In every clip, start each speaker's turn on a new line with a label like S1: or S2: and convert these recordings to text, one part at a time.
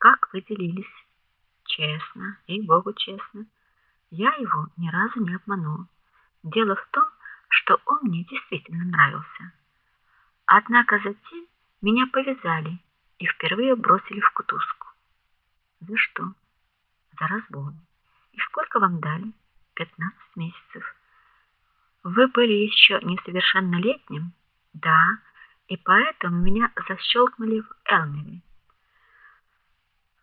S1: Как вы делились? Честно, и Богу честно. Я его ни разу не обманул. Дело в том, что он мне действительно нравился. Однако затем меня повязали и впервые бросили в кутузку. За что? За разбой. И сколько вам дали? 15 месяцев. Вы были еще несовершеннолетним? Да, и поэтому меня защелкнули в Элмере.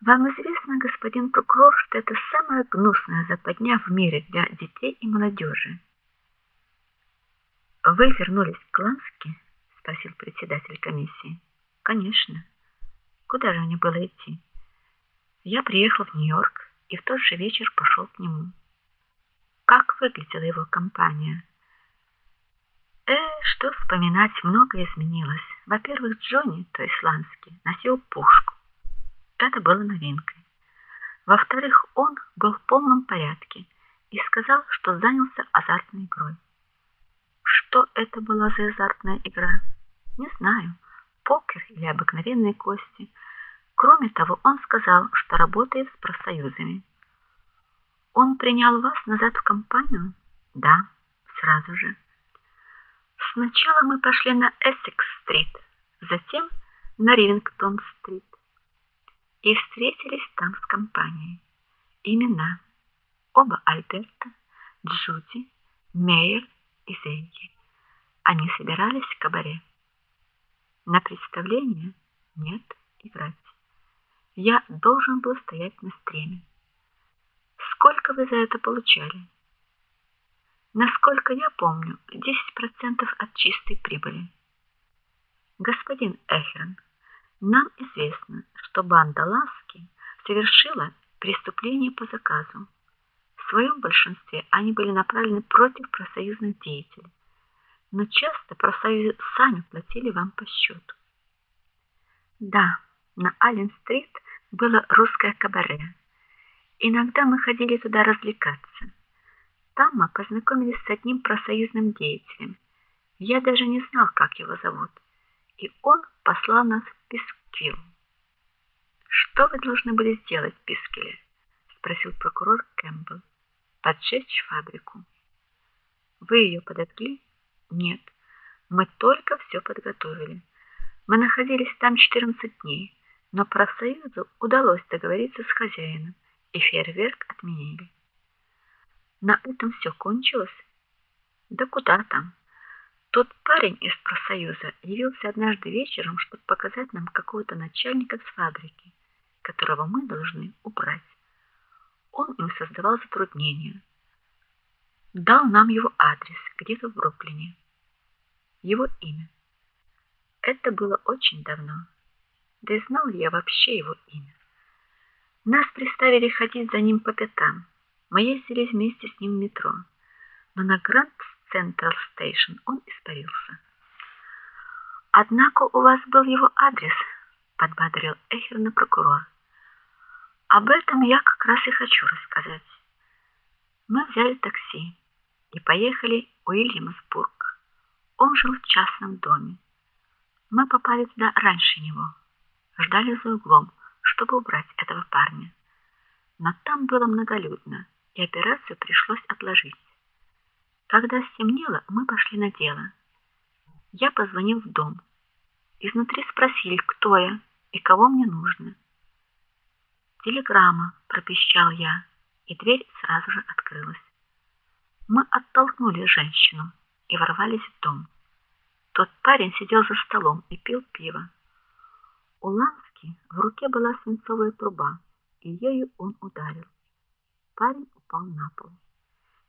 S1: Вам известно, господин прокурор, что это самая гнусная западня в мире для детей и молодежи. Вы вернулись к Ланске? спросил председатель комиссии. Конечно. Куда же мне было идти? Я приехал в Нью-Йорк и в тот же вечер пошел к нему. Как выглядела его компания? Э, что вспоминать, многое изменилось. Во-первых, Джонни, то есть Ланский, носил пушку. Это было новинкой. Во-вторых, он был в полном порядке и сказал, что занялся азартной игрой. Что это была за азартная игра? Не знаю, покер или обыкновенные кости. Кроме того, он сказал, что работает с профсоюзами. Он принял вас назад в компанию? Да, сразу же. Сначала мы пошли на Эссекс-стрит, затем на Ривингтон-стрит и встретились там с компанией. Имена: оба Альберта, Джуди, Мейер и Зейги. Они собирались в кабаре. На представление? Нет, играть. Я должен был стоять на стреме. Сколько вы за это получали? Насколько я помню, 10% от чистой прибыли. Господин Эхерн, нам известно, что банда Ласки совершила преступление по заказу. В своем большинстве они были направлены против профсоюзных деятелей, но часто профсоюзы сами платили вам по счету. Да, на Аллен-стрит было русское кабаре. Иногда мы ходили туда развлекаться. Там мы познакомились с одним профсоюзным деятелем. Я даже не знал, как его зовут и он послал нас в Писквилл. Что вы должны были сделать в Писквилле? спросил прокурор Кэмпбелл. Поджечь фабрику. Вы ее подожгли? Нет. Мы только все подготовили. Мы находились там 14 дней, но профсоюзу удалось договориться с хозяином, и фейерверк отменили. На этом все кончилось? Да куда там? Тот парень из профсоюза явился однажды вечером, чтобы показать нам какого-то начальника с фабрики, которого мы должны убрать. Он им создавал затруднения. Дал нам его адрес где-то в Бруклине. Его имя. Это было очень давно. Да и знал ли я вообще его имя? Нас приставили ходить за ним по пятам. Мы ездили вместе с ним в метро. Но на Гранд Централ Стейшн, он испарился. Однако у вас был его адрес, подбодрил Эхерна прокурор. Об этом я как раз и хочу рассказать. Мы взяли такси и поехали в Уильямсбург. Он жил в частном доме. Мы попали туда раньше него. Ждали за углом, чтобы убрать этого парня. Но там было многолюдно, и операцию пришлось отложить. Когда стемнело, мы пошли на дело. Я позвонил в дом. Изнутри спросили, кто я и кого мне нужно. Телеграмма, пропищал я, и дверь сразу же открылась. Мы оттолкнули женщину и ворвались в дом. Тот парень сидел за столом и пил пиво. У Лански в руке была свинцовая труба, и ею он ударил. Парень упал на пол.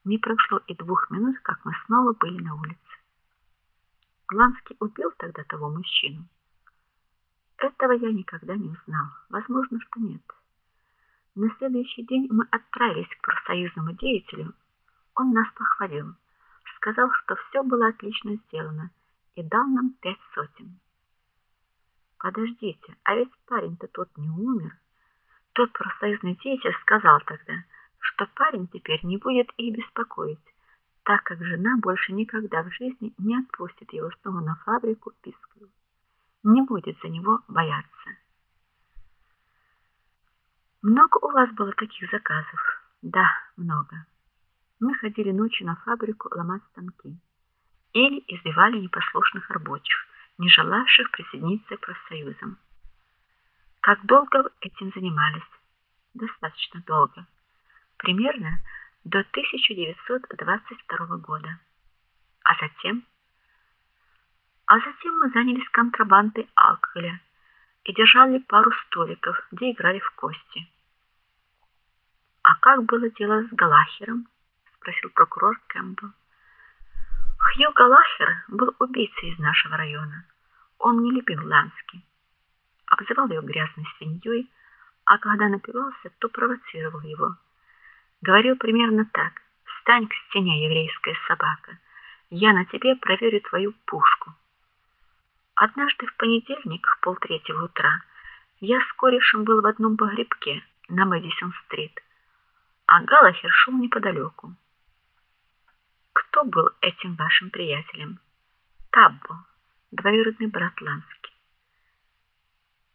S1: Не прошло и двух минут, как мы снова были на улице. Гланский убил тогда того мужчину. Этого я никогда не узнал. Возможно, что нет. На следующий день мы отправились к профсоюзному деятелю. Он нас похвалил, сказал, что все было отлично сделано и дал нам пять сотен. Подождите, а ведь парень-то тот не умер. Тот профсоюзный деятель сказал тогда: что парень теперь не будет их беспокоить, так как жена больше никогда в жизни не отпустит его снова на фабрику Писквилл. Не будет за него бояться. Много у вас было таких заказов? Да, много. Мы ходили ночью на фабрику ломать станки или избивали непослушных рабочих, не желавших присоединиться к профсоюзам. Как долго этим занимались? Достаточно долго. Примерно до 1922 года. А затем а затем мы занялись контрабандой алкоголя и держали пару столиков, где играли в кости. А как было дело с Галахером? спросил прокурор Кэмпбелл. Хью Галахер был убийцей из нашего района. Он не любил Лански. Обзывал ее грязной свиньей, а когда напивался, то провоцировал его. Говорил примерно так: "Встань к стене, еврейская собака. Я на тебе проверю твою пушку". Однажды в понедельник в полтретьего утра я с корешем был в одном погребке на Мэдисон-стрит, а Галахер шел неподалеку. Кто был этим вашим приятелем? Таббо, двоюродный брат Лански.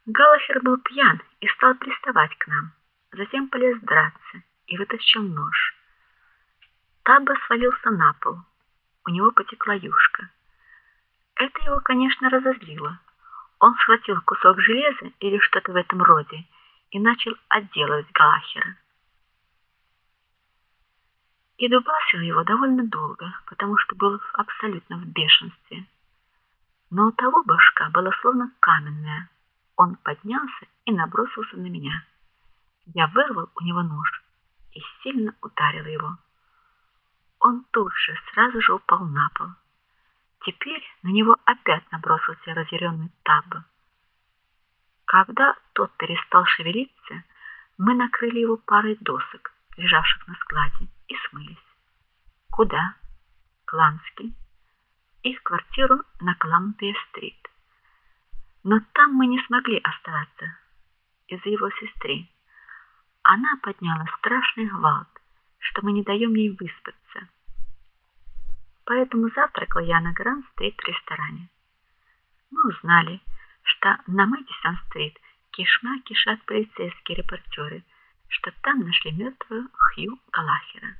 S1: Галахер был пьян и стал приставать к нам. Затем полез драться и вытащил нож. Таббо свалился на пол. У него потекла юшка. Это его, конечно, разозлило. Он схватил кусок железа или что-то в этом роде и начал отделывать Галахера. И дубасил его довольно долго, потому что был абсолютно в бешенстве. Но у того башка была словно каменная. Он поднялся и набросился на меня. Я вырвал у него нож и сильно ударил его. Он тут же сразу же упал на пол. Теперь на него опять набросился разъяренный Таб. Когда тот перестал шевелиться, мы накрыли его парой досок, лежавших на складе, и смылись. Куда? Кланский. Их квартиру на Клампия-стрит. Но там мы не смогли остаться из-за его сестры. Она подняла страшный гвалт, что мы не даем ей выспаться. Поэтому завтракал я на Гранд-стрит в ресторане. Мы узнали, что на Мэдисон-стрит кишма кишат полицейские репортеры, что там нашли мертвого Хью Галахера.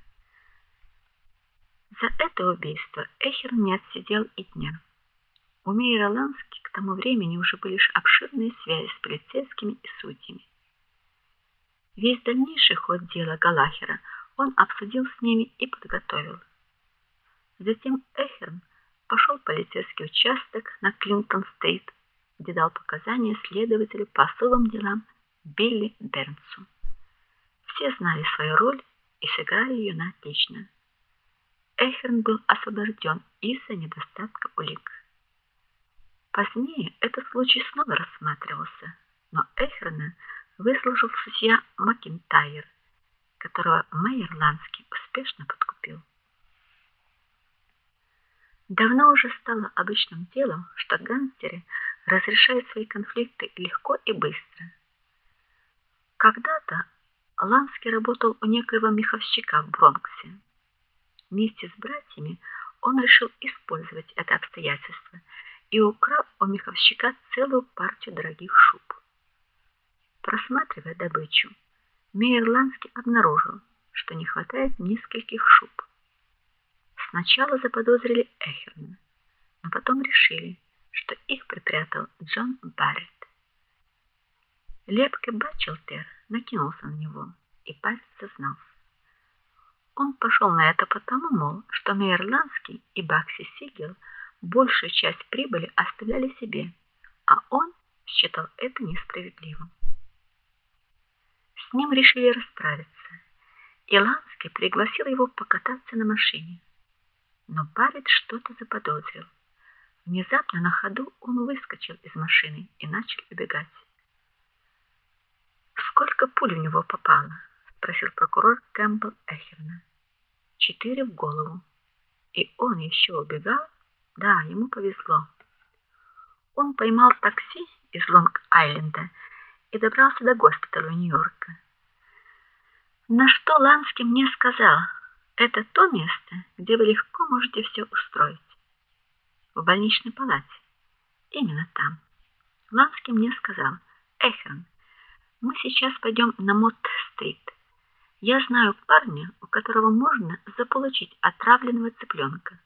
S1: За это убийство Эхер не отсидел и дня. У Мейера Лански к тому времени уже были обширные связи с полицейскими и судьями. Весь дальнейший ход дела Галахера он обсудил с ними и подготовил. Затем Эхерн пошел в полицейский участок на Клинтон-стрит, где дал показания следователю по особым делам Билли Бернсу. Все знали свою роль и сыграли ее на отлично. Эхерн был освобожден из-за недостатка улик. Позднее этот случай снова рассматривался, но Эхерна выслушал судья Макинтайр, которого Майер Ланский успешно подкупил. Давно уже стало обычным делом, что гангстеры разрешают свои конфликты легко и быстро. Когда-то Ланский работал у некоего меховщика в Бронксе. Вместе с братьями он решил использовать это обстоятельство и украл у меховщика целую партию дорогих шуб. Просматривая добычу, Мейер Ланский обнаружил, что не хватает нескольких шуб. Сначала заподозрили Эхерна, но потом решили, что их припрятал Джон Барретт. Лепке Бачелтер накинулся на него, и парень сознался. Он пошел на это потому, мол, что Мейерландский и Бакси Сигел большую часть прибыли оставляли себе, а он считал это несправедливым. С ним решили расправиться. И Ланский пригласил его покататься на машине. Но Барретт что-то заподозрил. Внезапно на ходу он выскочил из машины и начал убегать. Сколько пуль в него попало? спросил прокурор Кэмпбелл Эхерна. Четыре в голову. И он еще убегал? Да, ему повезло. Он поймал такси из Лонг-Айленда и добрался до госпиталя Нью-Йорка. На что Ланский мне сказал: "Это то место, где вы легко можете все устроить". В больничной палате. Именно там. Ланский мне сказал: "Эхрон, Мы сейчас пойдем на Мот-стрит. Я знаю парня, у которого можно заполучить отравленного цыпленка.